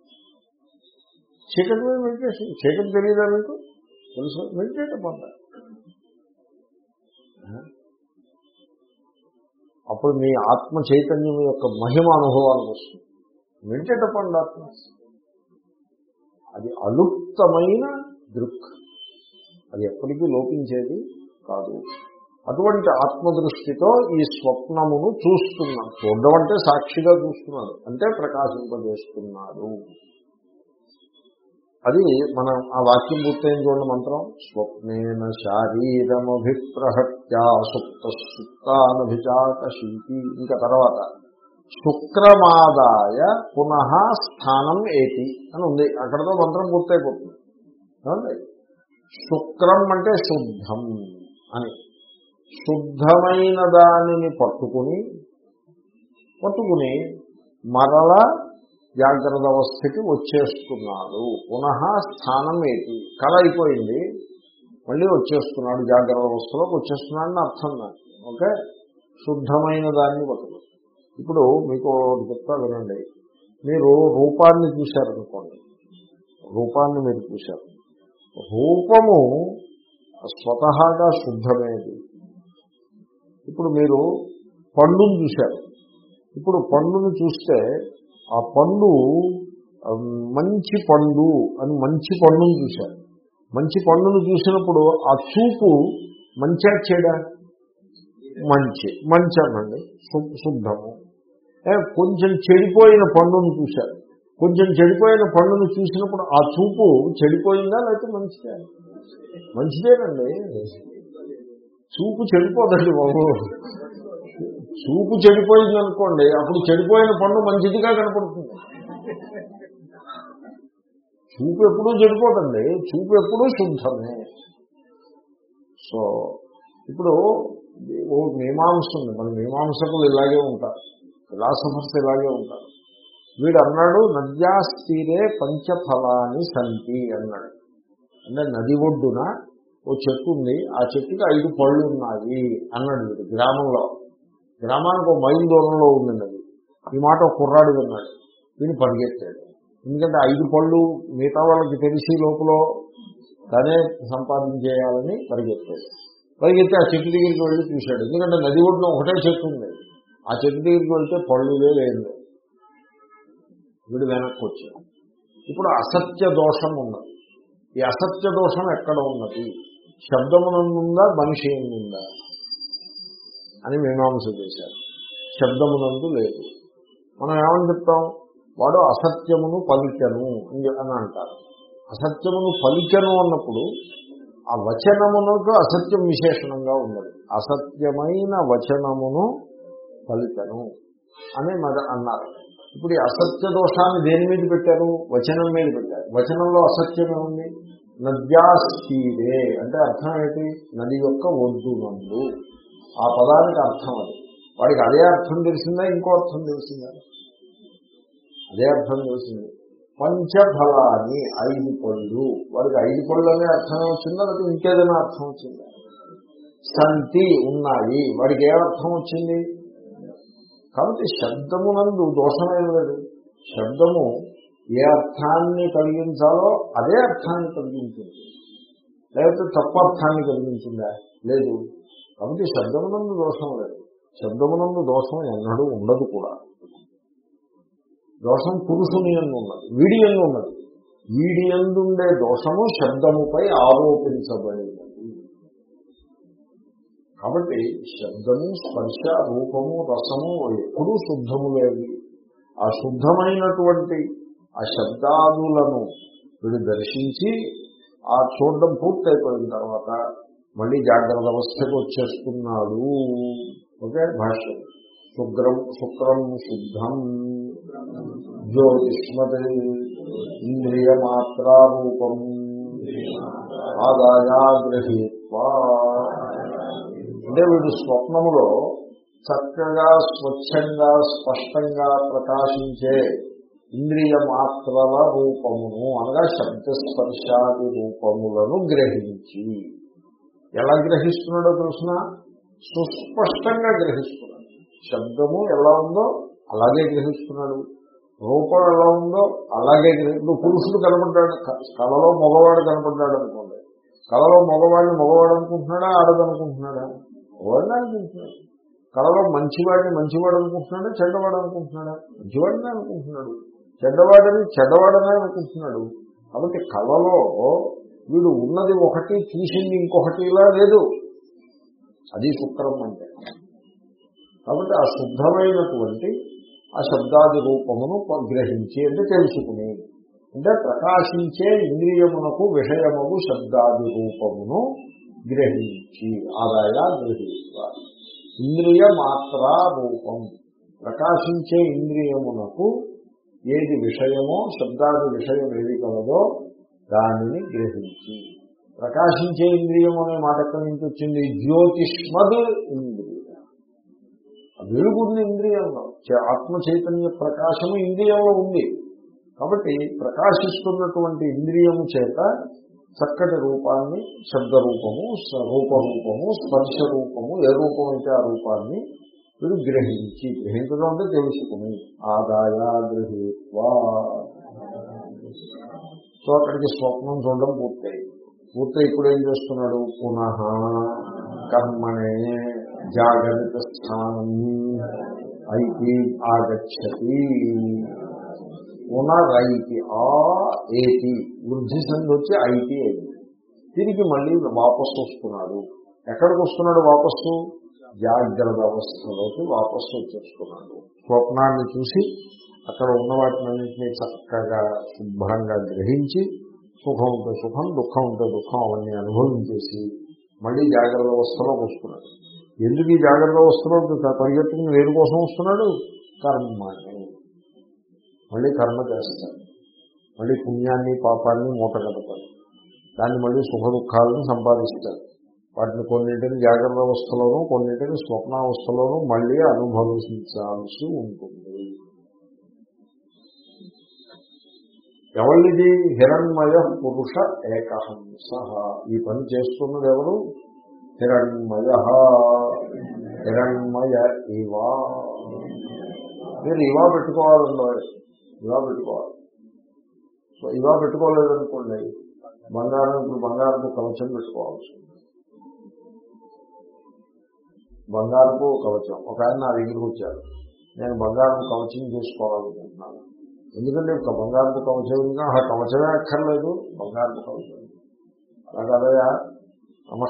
చీకటి మీద మెడిటేషన్ చీకటి తెలియదా మీకు? తెలుసు? మెడిటేట్ అపాన్ అప్పుడు మీ ఆత్మ చైతన్యం యొక్క మహిమ అనుభవానికి వస్తుంది. మెడిటేట్ అపాన్ ఆత్మ. అది అలుప్తమైన దృక్. అది ఎప్పటికీ లోపించేది కాదు. అటువంటి ఆత్మదృష్టితో ఈ స్వప్నమును చూస్తున్నాడు. చూడడం అంటే సాక్షిగా చూస్తున్నాడు. అంటే ప్రకాశింపజేస్తున్నాడు. అది మనం ఆ వాక్యం పూర్తయిన చూడండి మంత్రం స్వప్నేన శారీరమభిప్రహత్యా సుప్త సుప్తానభిచాకశీతి ఇంకా తర్వాత శుక్రమాదాయ పునః స్థానం ఏటి అని ఉంది. అక్కడతో మంత్రం పూర్తయిపోతుంది. శుక్రం అంటే శుద్ధం అని. శుద్ధమైన దానిని పట్టుకుని పట్టుకుని మరల జాగ్రత్త అవస్థకి వచ్చేస్తున్నాడు. పునః స్థానం ఏంటి కళ అయిపోయింది. మళ్ళీ వచ్చేస్తున్నాడు జాగ్రత్త అవస్థలోకి వచ్చేస్తున్నాడని అర్థం నాకు. ఓకే? శుద్ధమైన దాన్ని పట్టుకుని. ఇప్పుడు మీకు చెప్తా వినండి. మీరు రూపాన్ని చూశారనుకోండి. రూపాన్ని మీరు చూశారు. రూపము స్వతహాగా శుద్ధమేది ఇప్పుడు మీరు పండును చూశారు. ఇప్పుడు పండును చూస్తే ఆ పండు మంచి పండు అని మంచి పండును చూశారు. మంచి పండును చూసినప్పుడు ఆ చూపు మంచి చెడా? మంచి. మంచి అనండి. శుద్ధము. కొంచెం చెడిపోయిన పండును చూశారు. కొంచెం చెడిపోయిన పండును చూసినప్పుడు ఆ చూపు చెడిపోయిందా లేకపోతే మంచిదే మంచిదేనండి. చూపు చెడిపోదండి బాబు. చూపు చెడిపోయింది అనుకోండి అప్పుడు చెడిపోయిన పండు మంచిదిగా కనపడుతుంది. చూపు ఎప్పుడూ చెడిపోదండి చూపు ఎప్పుడూ శుద్ధమే. సో ఇప్పుడు ఓ మీమాంస ఉంది మన మీమాంసకులు ఇలాగే ఉంటారు ఫిలాసఫర్స్ ఇలాగే ఉంటారు. వీడు అన్నాడు నద్యాస్తీరే పంచఫలాన్ని సంతి అన్నాడు. అంటే నది ఒడ్డున? ఓ చెట్టు ఉంది. ఆ చెట్టుకి ఐదు పళ్ళు ఉన్నాయి అన్నాడు గ్రామంలో. గ్రామానికి ఒక మైలు దూరంలో ఉంది అది. ఈ మాట కుర్రాడు విన్నాడు. దీన్ని పరిగెత్తాడు. ఎందుకంటే ఐదు పళ్ళు మిగతా వాళ్ళకి తెలిసి లోపల తనే సంపాదించేయాలని పరిగెత్తాడు. పరిగెత్తి ఆ చెట్టు దగ్గరికి వెళ్ళి చూశాడు. ఎందుకంటే నది ఒడ్డున ఒకటే చెట్టు ఉంది. ఆ చెట్టు దగ్గరికి వెళ్తే పళ్ళులే లేదు వీడు వెనక్కి వచ్చాడు. ఇప్పుడు అసత్య దోషం ఉన్నది. ఈ అసత్య దోషం ఎక్కడ ఉన్నది? శబ్దమునందుందా మనిషి ఉందా అని మీమాంస చేశారు. శబ్దమునందు లేదు. మనం ఏమని చెప్తాం? వాడు అసత్యమును పలికను అని అని అంటారు. అసత్యమును పలికను అన్నప్పుడు ఆ వచనమునకు అసత్యం విశేషణంగా ఉన్నది అసత్యమైన వచనమును పలికను అని మరి అన్నారు. ఇప్పుడు ఈ అసత్య దోషాన్ని దేని మీద పెట్టారు? వచనం మీద పెట్టారు. వచనంలో అసత్యమే ఉంది నద్యాశీరే అంటే అర్థం ఏంటి? నది యొక్క ఒడ్డునందు ఆ పదానికి అర్థం అది. వాడికి అదే అర్థం తెలిసిందా? ఇంకో అర్థం తెలిసిందా? అదే అర్థం తెలిసింది. పంచఫలాన్ని ఐదు పళ్ళు. వాడికి ఐదు పళ్ళు అనే అర్థం వచ్చిందా? లేకపోతే ఇంకేదైనా అర్థం వచ్చిందా? సంతి ఉన్నాయి. వాడికి ఏ అర్థం వచ్చింది? కాబట్టి శబ్దమునందు దోషమేం లేదు. శబ్దము ఏ అర్థాన్ని కలిగించాలో అదే అర్థాన్ని కలిగించింది. లేకపోతే తప్పు అర్థాన్ని కలిగించిందా? లేదు. కాబట్టి శబ్దమునందు దోషం లేదు. శబ్దమునందు దోషం ఎన్నడూ ఉండదు కూడా. దోషం పురుషుని ఎందు ఉన్నది వీడి ఎందు ఉన్నది. వీడి ఎందుండే దోషము శబ్దముపై ఆరోపించబడినది కాబట్టి శబ్దము స్పర్శ రూపము రసము ఎప్పుడూ శుద్ధములేవి. ఆ శుద్ధమైనటువంటి ఆ శబ్దాదులను వీడు దర్శించి ఆ చూడడం పూర్తయిపోయిన తర్వాత మళ్ళీ జాగ్రత్త అవస్థకు వచ్చేస్తున్నాడు. ఓకే? భాష్యం. శుక్రం శుక్రం శుద్ధం. జ్యోతిష్మతి ఇంద్రియమాత్రారూపం. ఆదాయా అంటే వీడు స్వప్నములో చక్కగా స్వచ్ఛంగా స్పష్టంగా ప్రకాశించే ఇంద్రియ మాత్రల రూపమును అనగా శబ్దస్పర్శాది రూపములను గ్రహించి. ఎలా గ్రహిస్తున్నాడో తెలుసిన? సుస్పష్టంగా గ్రహిస్తున్నాడు. శబ్దము ఎలా ఉందో అలాగే గ్రహిస్తున్నాడు. రూపం ఎలా ఉందో అలాగే గ్రహి ఇప్పుడు పురుషుడు కనపడ్డాడు. క- కళలో మగవాడు కనపడ్డాడు అనుకోండి. కళలో మగవాడిని మగవాడు అనుకుంటున్నాడా? ఆడదనుకుంటున్నాడా మగవాడిని అనుకుంటున్నాడు. కళలో మంచివాడిని మంచివాడు అనుకుంటున్నాడా? చెడ్డవాడు అనుకుంటున్నాడా? మంచివాడిని అనుకుంటున్నాడు. చెడ్డవాడని చెడ్డవాడనే అనుకుంటున్నాడు. కాబట్టి కళలో వీడు ఉన్నది ఒకటి చూసింది ఇంకొకటిలా లేదు. అది శుక్రం అంటే. కాబట్టి ఆ శుద్ధమైనటువంటి ఆ శబ్దాది రూపమును గ్రహించి అంటే తెలుసుకుని అంటే ప్రకాశించే ఇంద్రియమునకు విషయముకు శబ్దాది రూపమును గ్రహించి ఆదాయ గ్రహించ ఇంద్రియ మాత్రా రూపం. ప్రకాశించే ఇంద్రియమునకు ఏది విషయమో శబ్దాది విషయం ఏది కలదో దానిని గ్రహించి. ప్రకాశించే ఇంద్రియం అనే మాట ఎక్కడి నుంచి వచ్చింది? జ్యోతిష్మద్ ఇంద్రియ. వెలుగుంది ఇంద్రియంలో ఆత్మ చైతన్య ప్రకాశము ఇంద్రియంలో ఉంది. కాబట్టి ప్రకాశిస్తున్నటువంటి ఇంద్రియము చేత చక్కటి రూపాన్ని శబ్ద రూపము రూపరూపము స్పర్శ రూపము ఏ రూపం అయితే ఆ రూపాన్ని వీడు గ్రహించి గ్రహించడం అంటే తెలుసుకుని ఆదాయ గృహీత్వా సో అక్కడికి స్వప్నం చూడడం పూర్తయి పూర్తయి ఇప్పుడు ఏం చేస్తున్నాడు? పునః కర్మణే జాగ్రత్త స్థానం ఐకి ఆగచ్చతి. పునరైతి ఆ ఏటి వృద్ధి సంధి వచ్చి ఐటి అయింది. తిరిగి మళ్ళీ వాపస్ వస్తున్నాడు. ఎక్కడికి వస్తున్నాడు వాపస్సు? జాగ్రత్త అవస్థలోకి వాపస్సు వచ్చేసుకున్నాడు. స్వప్నాన్ని చూసి అక్కడ ఉన్న వాటినన్నింటినీ చక్కగా శుభ్రంగా గ్రహించి సుఖం ఉంటే సుఖం దుఃఖం ఉంటే దుఃఖం అవన్నీ అనుభవించేసి మళ్ళీ జాగ్రత్త అవస్థలోకి వస్తున్నాడు. ఎందుకు ఈ జాగ్రత్త అవస్థలోకి పరిగెత్తుకుని వేరు కోసం వస్తున్నాడు? కర్మని మళ్ళీ కర్మ చేస్తాడు. మళ్ళీ పుణ్యాన్ని పాపాన్ని మూట కడతాడు దాన్ని మళ్ళీ సుఖ దుఃఖాలను సంపాదిస్తాడు. వాటిని కొన్నింటిని జాగ్రత్త అవస్థలోనూ కొన్నింటిని స్వప్నావస్థలోనూ మళ్ళీ అనుభవించాల్సి ఉంటుంది. ఎవరిది హిరణ్మయ పురుష ఏకహంస. ఈ పని చేస్తున్నది ఎవరు? హిరణ్మయ. హిరణ్మయ ఇవా. మీరు ఇవా పెట్టుకోవాలండో ఇవా పెట్టుకోవాలి. సో ఇవా పెట్టుకోలేదనుకోండి బంగారం ఇప్పుడు బంగారపు కవచం పెట్టుకోవాల్సి ఉంది. బంగారపు కవచం. ఒక ఆయన నా దగ్గరికి వచ్చారు. నేను బంగారం కవచం చేసుకోవాలనుకుంటున్నాను. ఎందుకంటే ఒక బంగారపు కవచం ఇంకా ఆ కవచమే అక్కర్లేదు బంగారపు కవచం. అలా కదయా నమ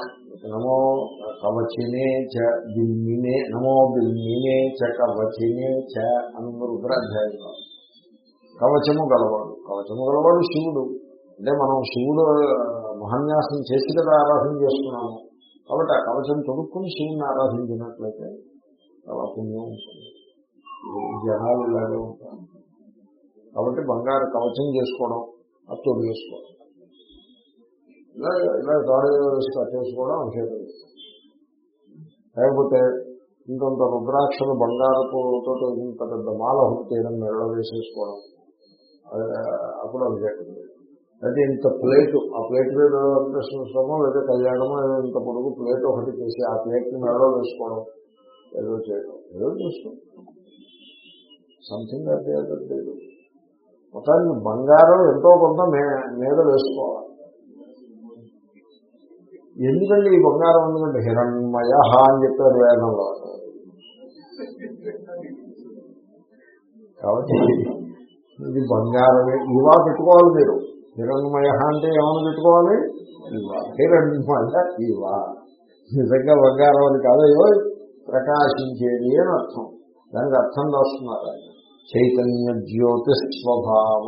నమో కవచినే చ బిల్మినే నమో బిల్మినే చ కవచినే చ అని రుద్రాధ్యాయంలో కవచము గలవాడు కవచము గలవాడు శివుడు. అంటే మనం శివుడు మహాన్యాసం చేసి కదా ఆరాధన చేస్తున్నాము. కాబట్టి ఆ కవచం తొడుక్కుని శివుని ఆరాధించినట్లయితే చాలా పుణ్యం ఉంటుంది. జనాలు ఇలాగే ఉంటారు. కాబట్టి బంగారు కవచం చేసుకోవడం అది తొడు చేసుకోవడం. ఇలా ఇలా తాడు చేసుకోవడం అభిషేకం లేకపోతే ఇంకొంత రుద్రాక్షలు బంగారపు ఇంత పెద్ద మాల హుక్ చేయడం మెడలో వేసేసుకోవడం. అప్పుడు అభిషేకం అయితే ఇంత ప్లేటు ఆ ప్లేట్ మీద వెంకటేశ్వర స్వామో లేదా కళ్యాణమో? ఏదో ఇంత పొడుగు ప్లేట్ ఒకటి చేసి ఆ ప్లేట్ని మెడలో వేసుకోవడం ఏదో చేయడం. ఏదో చేస్తాం. సంథింగ్ అంటే లేదు మొత్తానికి బంగారం ఎంతో కొంత మీద వేసుకోవాలి. ఎందుకంటే ఈ బంగారం? ఎందుకంటే హిరణ్మయ అని చెప్పారు వేదంలో. కాబట్టి ఇది బంగారమే. ఇవా పెట్టుకోవాలి మీరు. హిరణ్మయ అంటే ఏమైనా పెట్టుకోవాలి? హిరణ్మయ ఇవా నిజంగా బంగారం అని కాదయ్యో ప్రకాశించేది అని అర్థం. దానికి అర్థం రాస్తున్నారు ఆయన. చైతన్య జ్యోతి స్వభావ.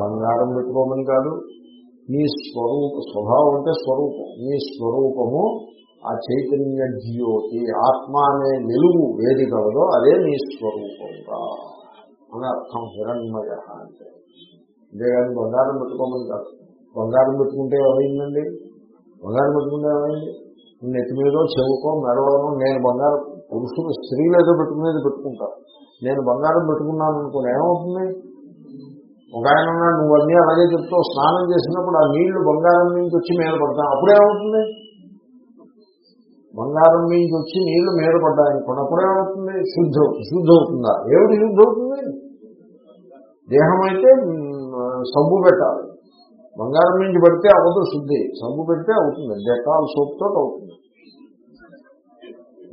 బంగారం పెట్టుకోమని కాదు నీ స్వరూప స్వభావం అంటే స్వరూపం. నీ స్వరూపము ఆ చైతన్య జ్యోతి ఆత్మ అనే వెలుగు ఏది కలదో అదే నీ స్వరూపంగా. అని అర్థం హిరణ్మయ అంటే అంతేగాని బంగారం పెట్టుకోమని కాదు. బంగారం పెట్టుకుంటే ఏమైందండి? బంగారం పెట్టుకుంటే ఏమైంది? నెత్తి మీదో చెవుకో మెడవడమో నేను బంగారం పురుషులు స్త్రీలు ఏదో పెట్టుకునేది పెట్టుకుంటారు. నేను బంగారం పెట్టుకున్నాను అనుకుని ఏమవుతుంది? ఒక ఆయన ఉన్నాడు నువ్వు అన్నీ అలాగే చెప్తావు. స్నానం చేసినప్పుడు ఆ నీళ్ళు బంగారం నుంచి వచ్చి మీద పడతాను అప్పుడేమవుతుంది బంగారం నుంచి వచ్చి నీళ్ళు మీద పడ్డాయనుకోండి అప్పుడేమవుతుంది శుద్ధి శుద్ధి అవుతుందా? ఏమిటి శుద్ధి అవుతుంది? దేహం అయితే సబ్బు పెట్టాలి. బంగారం నుంచి పడితే అవదు శుద్ధి. సబ్బు పెడితే అవుతుంది. డెటాల్ సోప్తో అవుతుంది.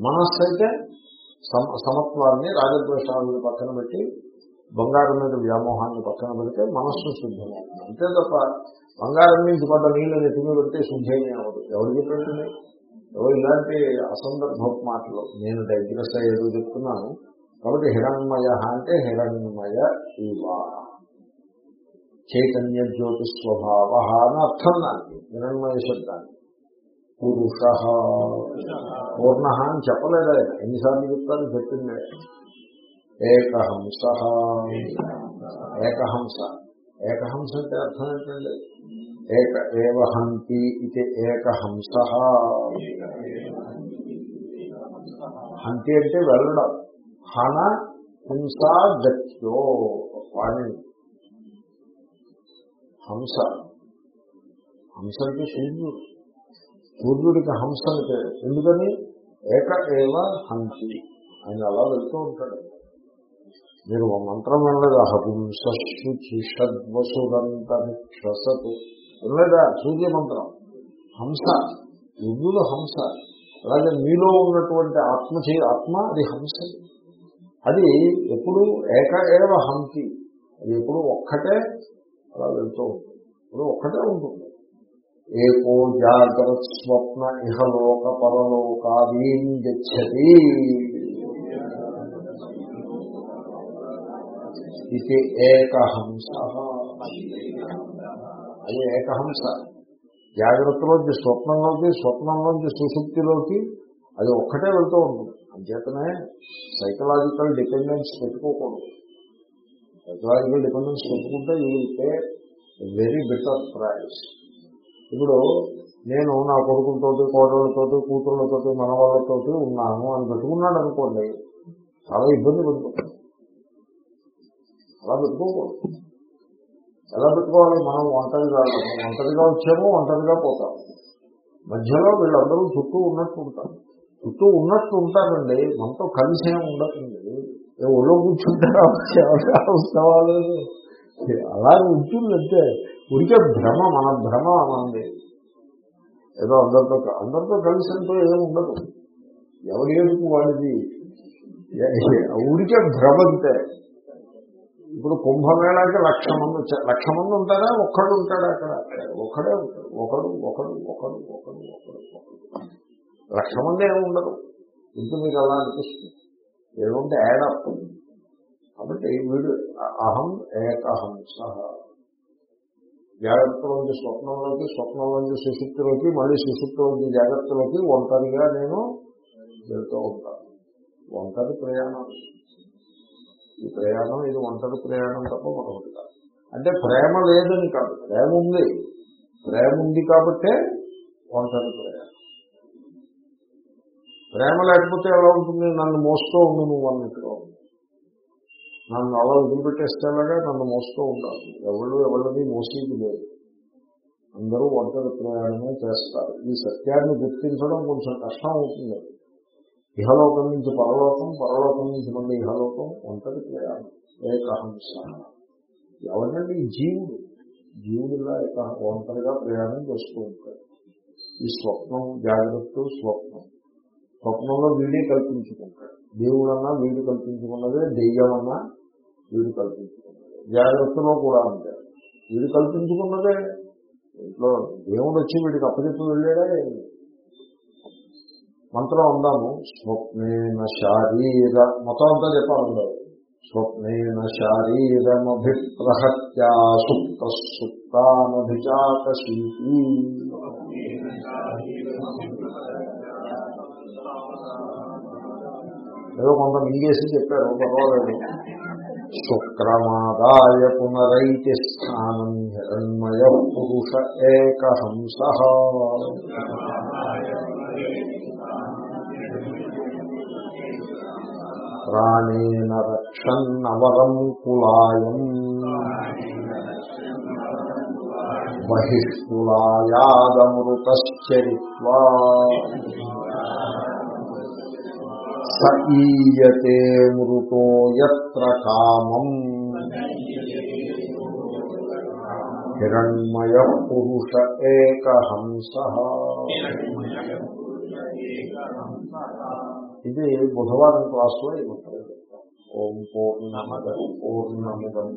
మనస్సు అయితే సమ సమత్వాన్ని రాగద్వేషాలను పక్కన పెట్టి బంగారం మీద వ్యామోహాన్ని పక్కన పెడితే మనస్సు శుద్ధమవుతుంది. అంతే తప్ప బంగారం నుంచి పడ్డ నీళ్ళు తిని పెడితే శుద్ధమే అవ్వదు. ఎవరు చెప్పండి ఎవరు ఇలాంటి అసందర్భ మాటలు? నేను డైగ్రెస్ ఏదో చెప్తున్నాను. కాబట్టి హిరణ్మయ అంటే హిరణ్మయ ఇవా చైతన్య జ్యోతి స్వభావ అని అర్థం దానికి హిరణ్మయ శబ్దాన్ని పురుష. పూర్ణ అని చెప్పలేదు ఆయన? ఎన్నిసార్లు చెప్తాను చెప్పిందే. ఏకహంస. ఏకహంస. ఏకహంస అంటే అర్థం ఏంటండి? ఏక ఏవహంతి ఇది ఏకహంస. హంతి అంటే వెళ్ళడం. హన హింసా గత్యో వాణి. హంస. హంస అంటే సూర్యుడు సూర్యుడికి హంస అంటే ఎందుకని? ఏక ఏవ హంసి. ఆయన అలా వెళ్తూ ఉంటాడు. మీరు ఒక మంత్రం వినలేదు హంసశుచిషద్వసురంతరిక్షసతు వినలేదా సూర్య మంత్రం. హంస. సూర్యుడు హంస. అలాగే మీలో ఉన్నటువంటి ఆత్మ చే ఆత్మ అది హంస. అది ఎప్పుడు ఏక ఏవ హంతి. అది ఎప్పుడు ఒక్కటే అలా వెళ్తూ ఉంటుంది. ఇప్పుడు ఒక్కటే ఉంటుంది. ఏకో జాగ్రత్త స్వప్న ఇహలోక పరలోకాదీం గచ్చతి. ఇది ఏకహంస. అది ఏకహంస. జాగ్రత్తలోంచి స్వప్నంలోకి స్వప్నంలోంచి సుశుక్తిలోకి అది ఒక్కటే వెళ్తూ ఉంటుంది. అంచేతనే సైకలాజికల్ డిపెండెన్స్ పెట్టుకోకూడదు. సైకలాజికల్ డిపెండెన్స్ పెట్టుకుంటే ఇవితే వెరీ బెటర్ ప్రైస్ ఇప్పుడు నేను నా కొడుకులతోటి కోడళ్ళతోటి కూతుళ్ళతోటి మనవాళ్ళతోటి ఉన్నాను అని పెట్టుకున్నాడు అనుకోండి చాలా ఇబ్బంది పడుతుంది అలా పెట్టుకోకూడదు. ఎలా పెట్టుకోవాలి? మనం ఒంటరిగా ఒంటరిగా వచ్చాము ఒంటరిగా పోతాము మధ్యలో వీళ్ళందరూ చుట్టూ ఉన్నట్టు ఉంటారు. చుట్టూ ఉన్నట్టు ఉంటారండి. మనతో కలిసే ఏమి ఉండకండి ఒళ్ళో కూర్చుంటారా? ఉత్సవాలు అలాగే ఉంటుందంటే ఉడికే భ్రమ మన భ్రమ అనంది ఏదో అందరితో అందరితో కలిసి అంటూ ఏదో ఉండదు. ఎవరి ఎందుకు వాడిది ఉడికే భ్రమ అంతే. ఇప్పుడు కుంభమేళాకి లక్ష మంది వచ్చారు. లక్ష మంది ఉంటారా? ఒక్కడు ఉంటాడా అక్కడ? ఒకడే ఉంటాడు ఒకడు ఒకడు ఒకడు ఒకడు ఒకడు ఒకడు. లక్ష మంది ఏమి ఉండరు ఇంటి మీకు అలా అనిపిస్తుంది. ఏముంటే యాడప్ కాబట్టి వీడు అహం ఏకాహం జాగ్రత్త నుంచి స్వప్నంలోకి స్వప్నంలోంచి సుశుక్తిలోకి మళ్ళీ సుశుక్తిలోకి జాగ్రత్తలోకి ఒంటరిగా నేను వెళ్తూ ఉంటాను. ఒంటరి ప్రయాణం. ఈ ప్రయాణం ఇది ఒంటరి ప్రయాణం తప్ప మరొకటి కాదు. అంటే ప్రేమ లేదని కాదు. ప్రేమ ఉంది. ప్రేమ ఉంది కాబట్టే ఒంటరి ప్రయాణం. ప్రేమ లేకపోతే ఎలా ఉంటుంది? నన్ను మోస్తూ ఉంది నువ్వు అన్నట్టుగా ఉంది నన్ను అలా వదిలిపెట్టేస్తేలాగా నన్ను మోస్తూ ఉండాలి. ఎవరు ఎవరిని మోసేది లేదు. అందరూ ఒంటరి ప్రయాణమే చేస్తారు. ఈ సత్యాన్ని గుర్తించడం కొంచెం కష్టం అవుతుంది. ఇహలోకం నుంచి పరలోకం పరలోకం నుంచి మళ్ళీ ఇహలోకం ఒంటరి ప్రయాణం ఏకహంస ఎవరండి? ఈ జీవుడు. జీవుడిలా ఏక ఒంటరిగా ప్రయాణం చేస్తూ ఉంటాడు. ఈ స్వప్నం జాగ్రత్త స్వప్నం. స్వప్నంలో వీడే కల్పించుకుంటాడు. దేవుడన్నా వీడు కల్పించుకున్నదే దెయ్యమన్నా వీడు కల్పించుకున్నదే. జాగ్రత్తలో కూడా ఉంటాడు వీడు కల్పించుకున్నదే. ఇంట్లో దేవుడు వచ్చి వీడికి అప్పచెప్పి వెళ్ళాడా. మంత్రం అందాము. స్వప్నేన శారీర మొత్తం అంతా చెప్పాలి స్వప్నేన శారీరమభిప్రహత్యా సుప్త సుప్తానభిచాకశీతి ఏదో కొంత మింగేసి చెప్పారు పర్వాలేదు. శుక్రమాదాయ పునరైతి స్థానం హిరణ్మయ పురుష ఏకహంస. ప్రాణేన రక్షన్నవరం కులాయం బహిష్కులాయాదమృతశ్చరిత్వా స ఈయతే మృతో ఎత్ర కామం. హిరణ్మయ పురుష ఏకహంస. ఇది బుధవారం క్లాసులో ఇది ఓం పూర్ణమద పూర్ణముదం.